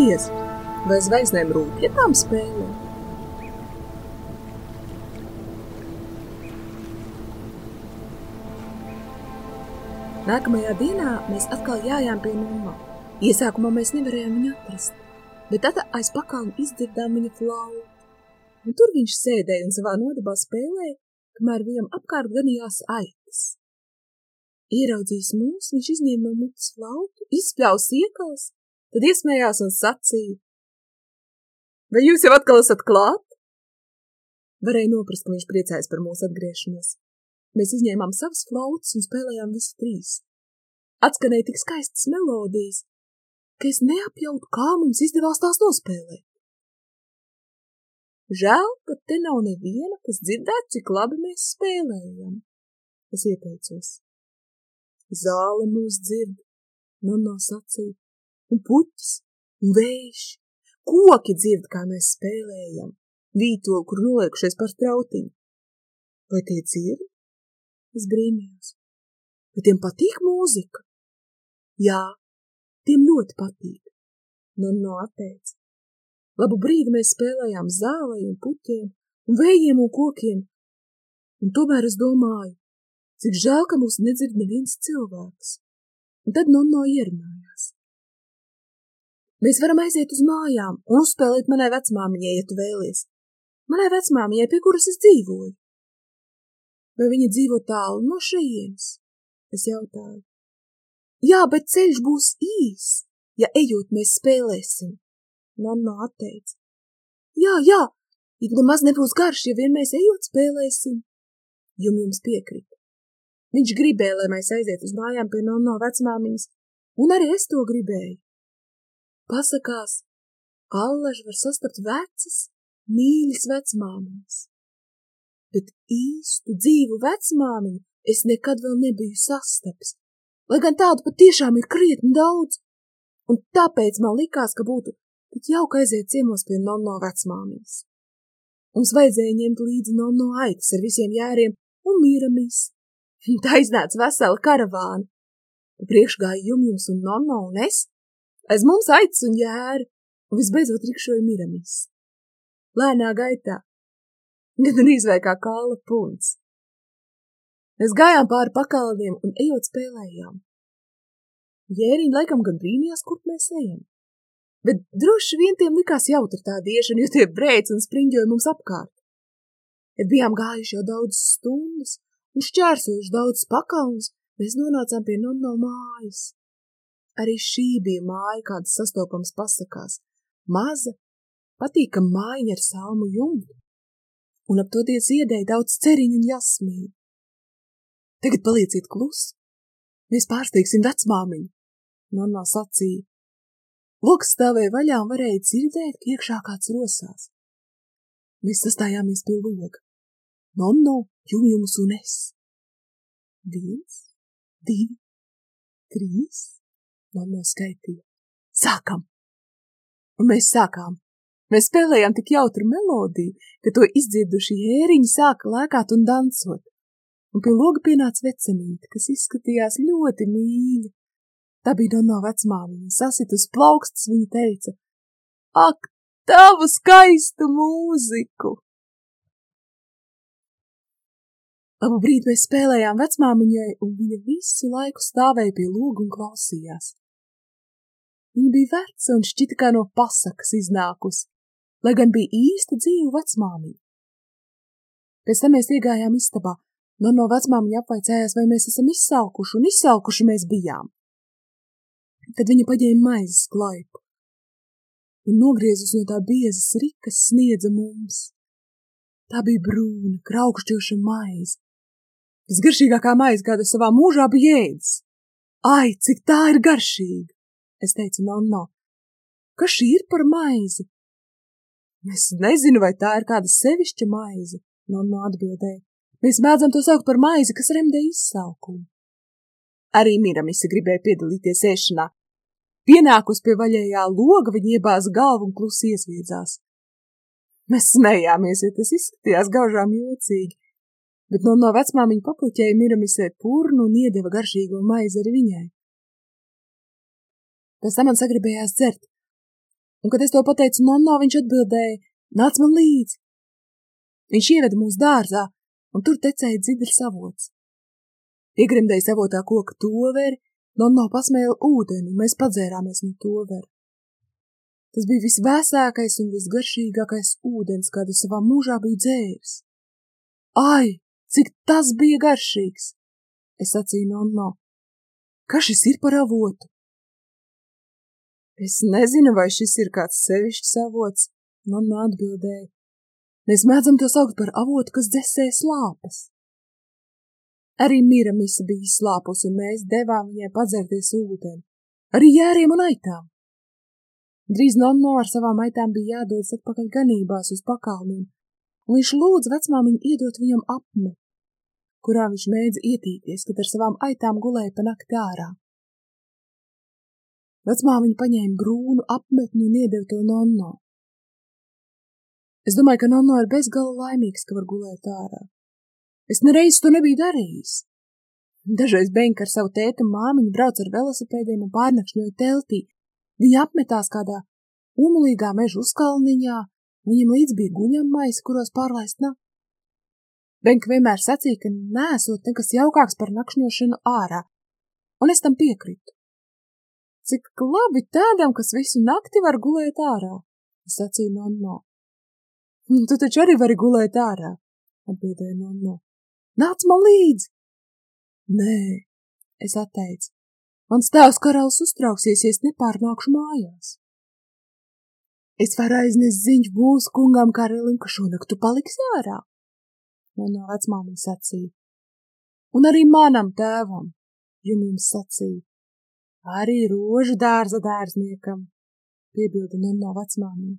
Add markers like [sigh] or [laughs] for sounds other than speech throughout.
patiesi, vai zvaigznēm rūpjatām spēlē? Nākamajā dienā mēs atkal jājām pie mamma. Iesākumā mēs nevarējām viņu atrast, bet tad aiz pakalna izdzirdām viņa flautu. Un tur viņš sēdēja un savā nodabā spēlēja, kamēr viņam apkārt ganījās aitas. Ieraudzījis mūs, viņš izņēma no mutes flautu, izspļaus iekals, tad iesmējās un sacīja. Vai jūs jau atkal esat klāt? Varēja noprast, ka viņš priecājas par mūsu atgriešanos. Mēs izņēmām savas flautas un spēlējām visi trīs. Atskanēja tik skaistas melodijas, ka es neapjautu, kā mums izdevās tās nospēlēt. Žēl, ka te nav neviena, kas dzirdētu, cik labi mēs spēlējam. Es ieteicos. Zāle mūs dzird, nonā sacīja, un puķis, un vējš, koki dzird, kā mēs spēlējam, vītoli, kur noliekušies par trautiņu. Vai tie dzird? Es brīnījos. Vai tiem patīk mūzika? Jā, tiem ļoti patīk. Nu, no atteica. Labu brīdi mēs spēlējām zālei un puķiem, un vējiem un kokiem, un tomēr es domāju, cik žēl, ka mūs nedzird neviens cilvēks. Un tad Nonno ierunājās. Mēs varam aiziet uz mājām un uzspēlēt manai vecmāmiņai, ja tu vēlies. Manai vecmāmiņai, pie kuras es dzīvoju. Vai viņa dzīvo tālu no šejienes? Es jautāju. Jā, bet ceļš būs īs, ja ejot mēs spēlēsim. Nanna atteica. Jā, jā, it nemaz nebūs garš, ja vien mēs ejot spēlēsim. Jum jums piekrita. Viņš gribēja, lai mēs aiziet uz mājām pie nonno vecmāmiņas, un arī es to gribēju. Pasakās, allaž var sastapt vecas, mīļas vecmāmiņas bet īstu dzīvu vecmāmiņu es nekad vēl nebiju sastapis, lai gan tādu patiešām ir krietni daudz, un tāpēc man likās, ka būtu tik jauka aiziet ciemos pie nonno vecmāmiņas. Mums vajadzēja ņemt līdzi nonno aitas ar visiem jēriem un mīramis. [laughs] Tā iznāca vesela karavāna. Priekšgāja jumjums un nonno un es, aiz mums aitas un jēri, un visbeidzot rikšoja miramis. Lēnā gaitā gandrīz vai kā kāla punts. Mēs gājām pāri pakalniem un ejot spēlējām. Jēriņi laikam gan brīnījās, kur mēs ejam. Bet droši vien tiem likās jautri tā diešana, jo tie brēc un spriņģoja mums apkārt. Kad bijām gājuši jau daudz stundas un šķērsojuši daudz pakalnus, mēs nonācām pie nonno mājas. Arī šī bija māja, kādas sastopams pasakās. Maza, patīkam mājiņa ar salmu jumtu un ap to tie ziedēja daudz ceriņu un jasmīnu. Tagad palieciet klusi, mēs pārsteigsim vecmāmiņu, nonnā sacīja. Loks stāvēja vaļā un varēja dzirdēt, ka iekšā kāds rosās. Mēs sastājāmies pie loga. Nonno, jumjums un es. Viens, divi, trīs, nonno skaitīja. Sākam! Un mēs sākām. Mēs spēlējām tik jautru melodiju, ka to izdzirduši ēriņi sāka lēkāt un dansot. Un pie loga pienāca vecenīte, kas izskatījās ļoti mīļa. Tā bija Dono vecmāmiņa, sasit uz plaukstas, viņa teica, Ak, tavu skaistu mūziku! Labu brīdi mēs spēlējām vecmāmiņai, un viņa visu laiku stāvēja pie loga un klausījās. Viņa bija veca un šķita kā no pasakas iznākusi, lai gan bija īsta dzīva vecmāmiņa. Pēc tam mēs iegājām istabā, no no vecmāmiņa apvaicējās, vai mēs esam izsalkuši, un izsalkuši mēs bijām. Tad viņa paņēma maizes klaipu un nogriezus no tā biezas rikas sniedza mums. Tā bija brūna, kraukšķoša maize. Visgaršīgākā maize, kāda savā mūžā bija ēdis. Ai, cik tā ir garšīga! Es teicu, nonno, kas šī ir par maizi? Es nezinu, vai tā ir kāda sevišķa maize, mamma atbildēja. Mēs mēdzam to saukt par maizi, kas remdē izsalkumu. Arī Miramisa gribēja piedalīties ēšanā. Pienākus pie vaļējā loga, viņa iebāza galvu un klusi iesviedzās. Mēs smējāmies, jo tas izskatījās gaužām jocīgi, bet no, no vecmāmiņa papliķēja Miramisē purnu un iedeva garšīgo maizi arī viņai. Pēc tam man sagribējās dzert, Un, kad es to pateicu nonno, viņš atbildēja, nāc man līdzi. Viņš ieveda mūs dārzā, un tur tecēja dzidrs avots. Iegrimdēja savotā koka toveri, nonno pasmēla ūdeni, un mēs padzērāmies no tovera. Tas bija visvēsākais un visgaršīgākais ūdens, kādu savā mūžā biju dzēris. Ai, cik tas bija garšīgs! Es sacīju nonno. Kas šis ir par avotu? Es nezinu, vai šis ir kāds sevišķs avots, nonno atbildēja. Mēs mēdzam to saukt par avotu, kas dzesē slāpes. Arī Miramisa bija slāpus, un mēs devām viņai padzerties ūdeni. Arī jēriem un aitām. Drīz nonno ar savām aitām bija jādodas atpakaļ ganībās uz pakalniem, un viņš lūdza vecmāmiņu iedot viņam apme, kurā viņš mēdza ietīties, kad ar savām aitām gulēja pa nakti ārā. Vecmāmiņa paņēma brūnu apmetni un iedeva to nonno. Es domāju, ka nonno ir bezgala laimīgs, ka var gulēt ārā. Es nereiz to nebiju darījis. Dažreiz Benka ar savu tēti un māmiņu brauc ar velosipēdiem un pārnakšņoja teltī. Viņa apmetās kādā umulīgā meža uzkalniņā, Viņam līdz bija guņammais, kuros pārlaist nav. Benka vienmēr sacīja, ka nesot nekas jaukāks par nakšņošanu ārā, un es tam piekritu. Cik labi tādam, kas visu nakti var gulēt ārā, sacīja nonno. [laughs] Tu taču arī vari gulēt ārā, atbildēja nonno. Nāc man līdzi! Nē, es atteicu. Mans tēvs karalis uztrauksies, ja es nepārnākšu mājās. Es varu aiznest ziņš mūsu kungam Karelim, ka šonakt tu paliksi ārā. Man no vecmāmiņa sacīja. Un arī manam tēvam, jum jums sacīja. Arī rožu dārza dārzniekam, piebilda man no vecmāmiņa.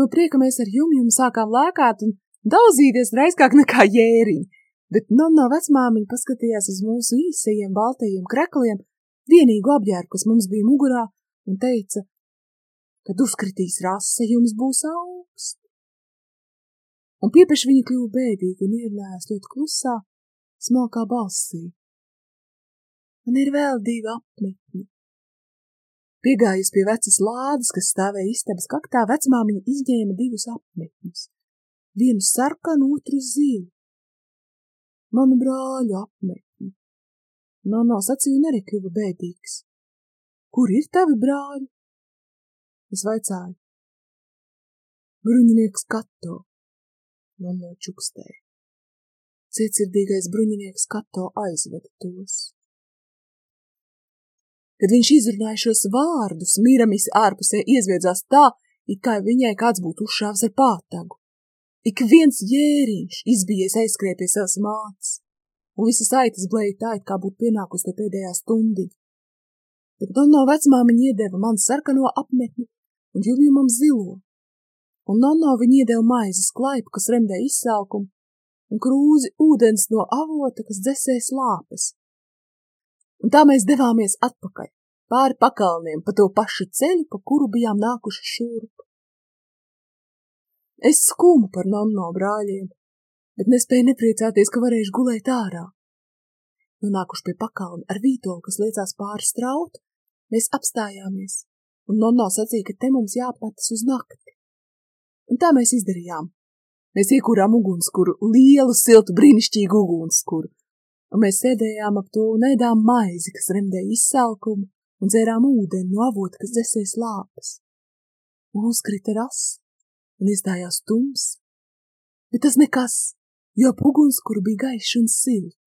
No prieka mēs ar jumjumu sākām lēkāt un daudzīties reizkāk nekā jēriņi, bet no no vecmāmiņa paskatījās uz mūsu īsajiem baltajiem krekliem, vienīgu apģērbu, kas mums bija mugurā, un teica, Kad uzkritīs rase, jums būs augsts. Un piepeši viņa kļuva bēdīga un ierunājās ļoti klusā, smalkā balsī. Man ir vēl divi apmetņi. Piegājusi pie vecas lādes, kas stāvēja istabas kaktā, vecmāmiņa izņēma divus apmetņus. Vienu sarkanu, otru zilu. Manu brāļu apmetņi. Nono sacīja un arī kļuva bēdīgs. Kur ir tavi brāļi? Es vaicāju. Bruņinieks Kato, mamma čukstēja. Cietsirdīgais bruņinieks Kato aizveda tos. Kad viņš izrunāja šos vārdus, Miramis ārpusē iezviedzās tā, it kā viņai kāds būtu uzšāvis ar pātagu. Ik viens jēriņš izbijies aizskrēja pie savas mātes, un visas aitas blēja tā, it kā būtu pienākusi to pēdējā stundiņa. Bet man no vecmāmiņa iedeva man sarkano apmetni un Juljumam zilo, un Nonno viņa iedeva maizes klaipu, kas remdē izsalkumu, un krūzi ūdens no avota, kas dzesēs lāpes. Un tā mēs devāmies atpakaļ, pāri pakalniem, pa to pašu ceļu, pa kuru bijām nākuši šurp. Es skumu par Nonno brāļiem, bet nespēju nepriecāties, ka varēšu gulēt ārā. Nonākuši pie pakalna ar vītolu, kas liecās pāri strautu, mēs apstājāmies un Nonno sacīja, ka te mums jāapmetas uz nakti. Un tā mēs izdarījām. Mēs iekūrām ugunskuru, lielu, siltu, brīnišķīgu ugunskuru, un mēs sēdējām ap to un ēdām maizi, kas remdēja izsalkumu, un dzērām ūdeni no avota, kas dzesēs lāpes. Un uzkrita ras, un iestājās tums, bet tas nekas, jo ap ugunskuru bija gaiši un silti.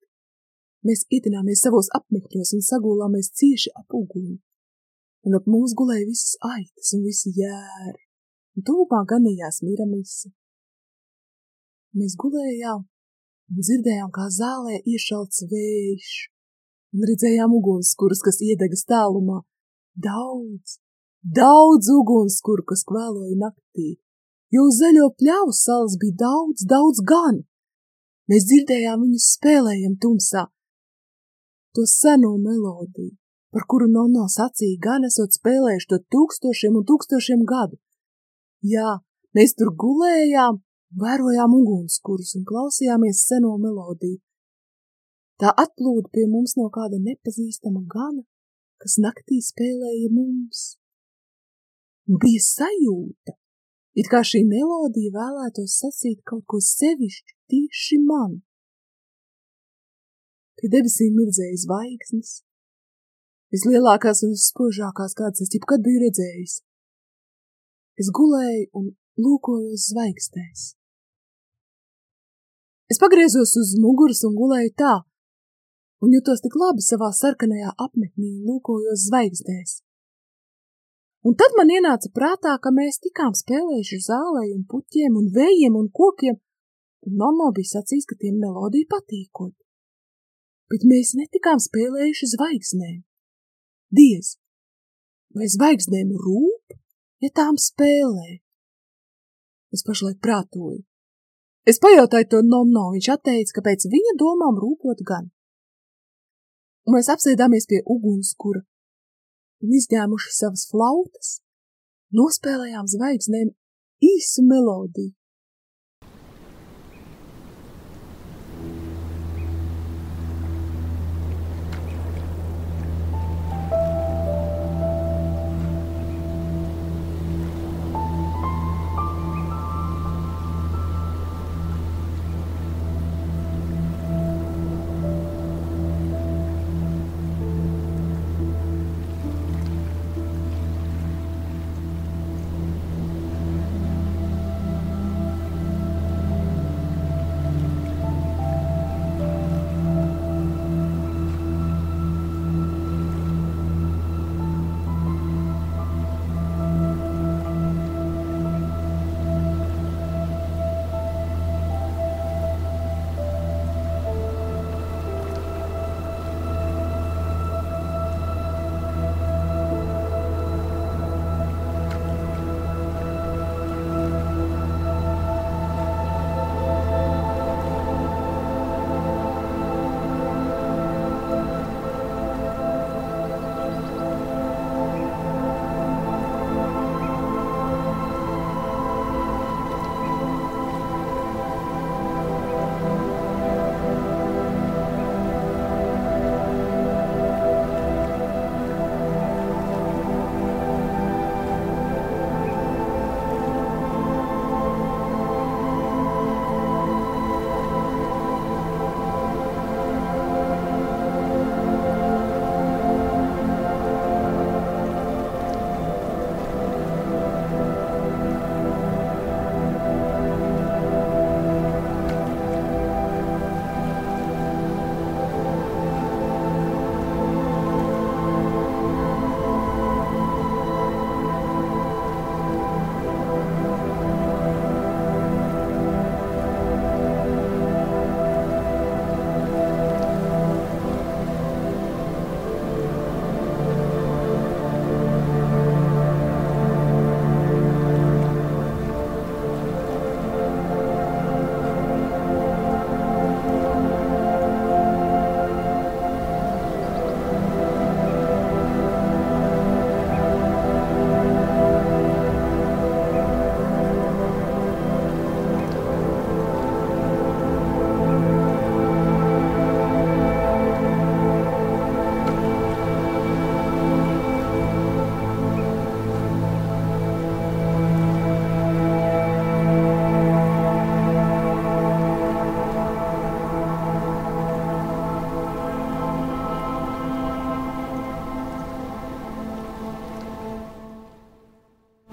Mēs ietināmies savos apmekļos un sagulāmies cieši ap uguni un ap mūs gulēja visas aitas un visi jēri, tūpā ganījās miramisi. Mēs gulējām un dzirdējām, kā zālē iešalts vējš, un redzējām ugunskurus, kas iedegas tālumā. Daudz, daudz ugunskuru, kas kvēloja naktī, jo uz zaļo pļauju salas bija daudz, daudz gan. Mēs dzirdējām viņus spēlējam tumsā, to seno melodiju, par kuru Nono sacīja gan esot spēlējuši to tūkstošiem un tūkstošiem gadu. Jā, mēs tur gulējām, vērojām ugunskurus un klausījāmies seno melodiju. Tā atplūda pie mums no kāda nepazīstama gana, kas naktī spēlēja mums. Bija sajūta, it kā šī melodija vēlētos sacīt kaut ko sevišķu tieši man. Pie debesīm mirdzēja zvaigznes, vislielākās un visspožākās, kādas es jebkad biju redzējis. Es gulēju un lūkojos zvaigznēs. Es pagriezos uz muguras un gulēju tā, un jutos tik labi savā sarkanajā apmetnī un lūkojos zvaigznēs. Un tad man ienāca prātā, ka mēs tikām spēlējuši zālē un puķiem un vējiem un kokiem, un mamma bija sacījis, ka tiem melodija patīkot. Bet mēs netikām spēlējuši zvaigznēm. Diez, vai zvaigznēm rūp, ja tām spēlē? Es pašlaik prātoju. Es pajautāju to Nomno, viņš atteica, ka pēc viņa domām rūpot gan. Un mēs apsēdāmies pie ugunskura un izņēmuši savas flautas, nospēlējām zvaigznēm īsu melodiju.